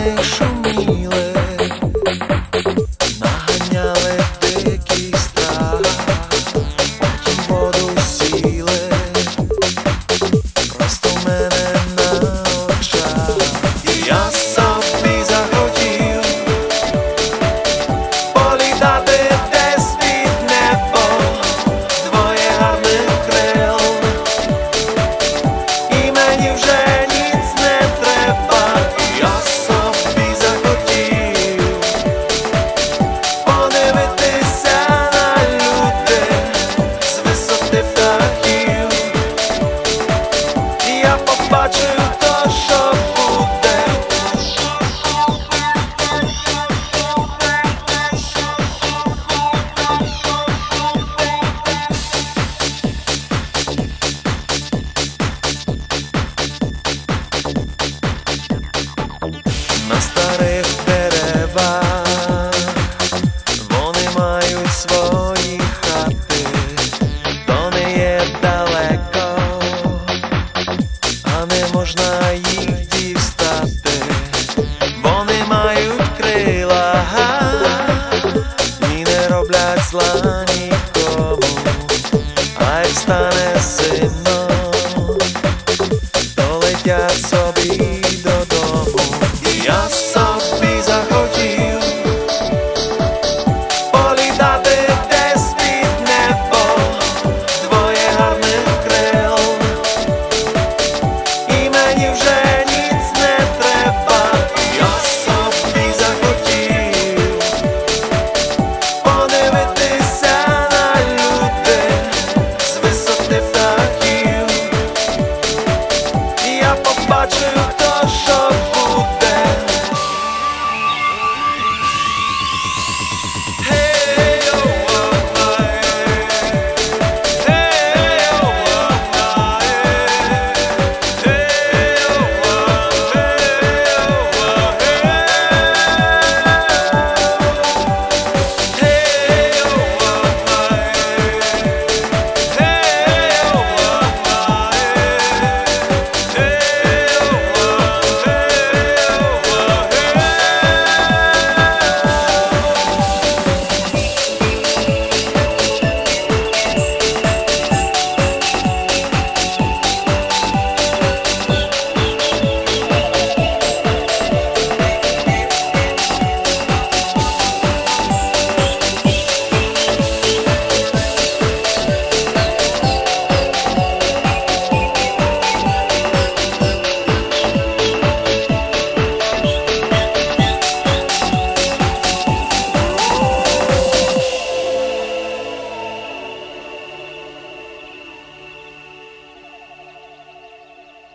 крилами А 맞춰요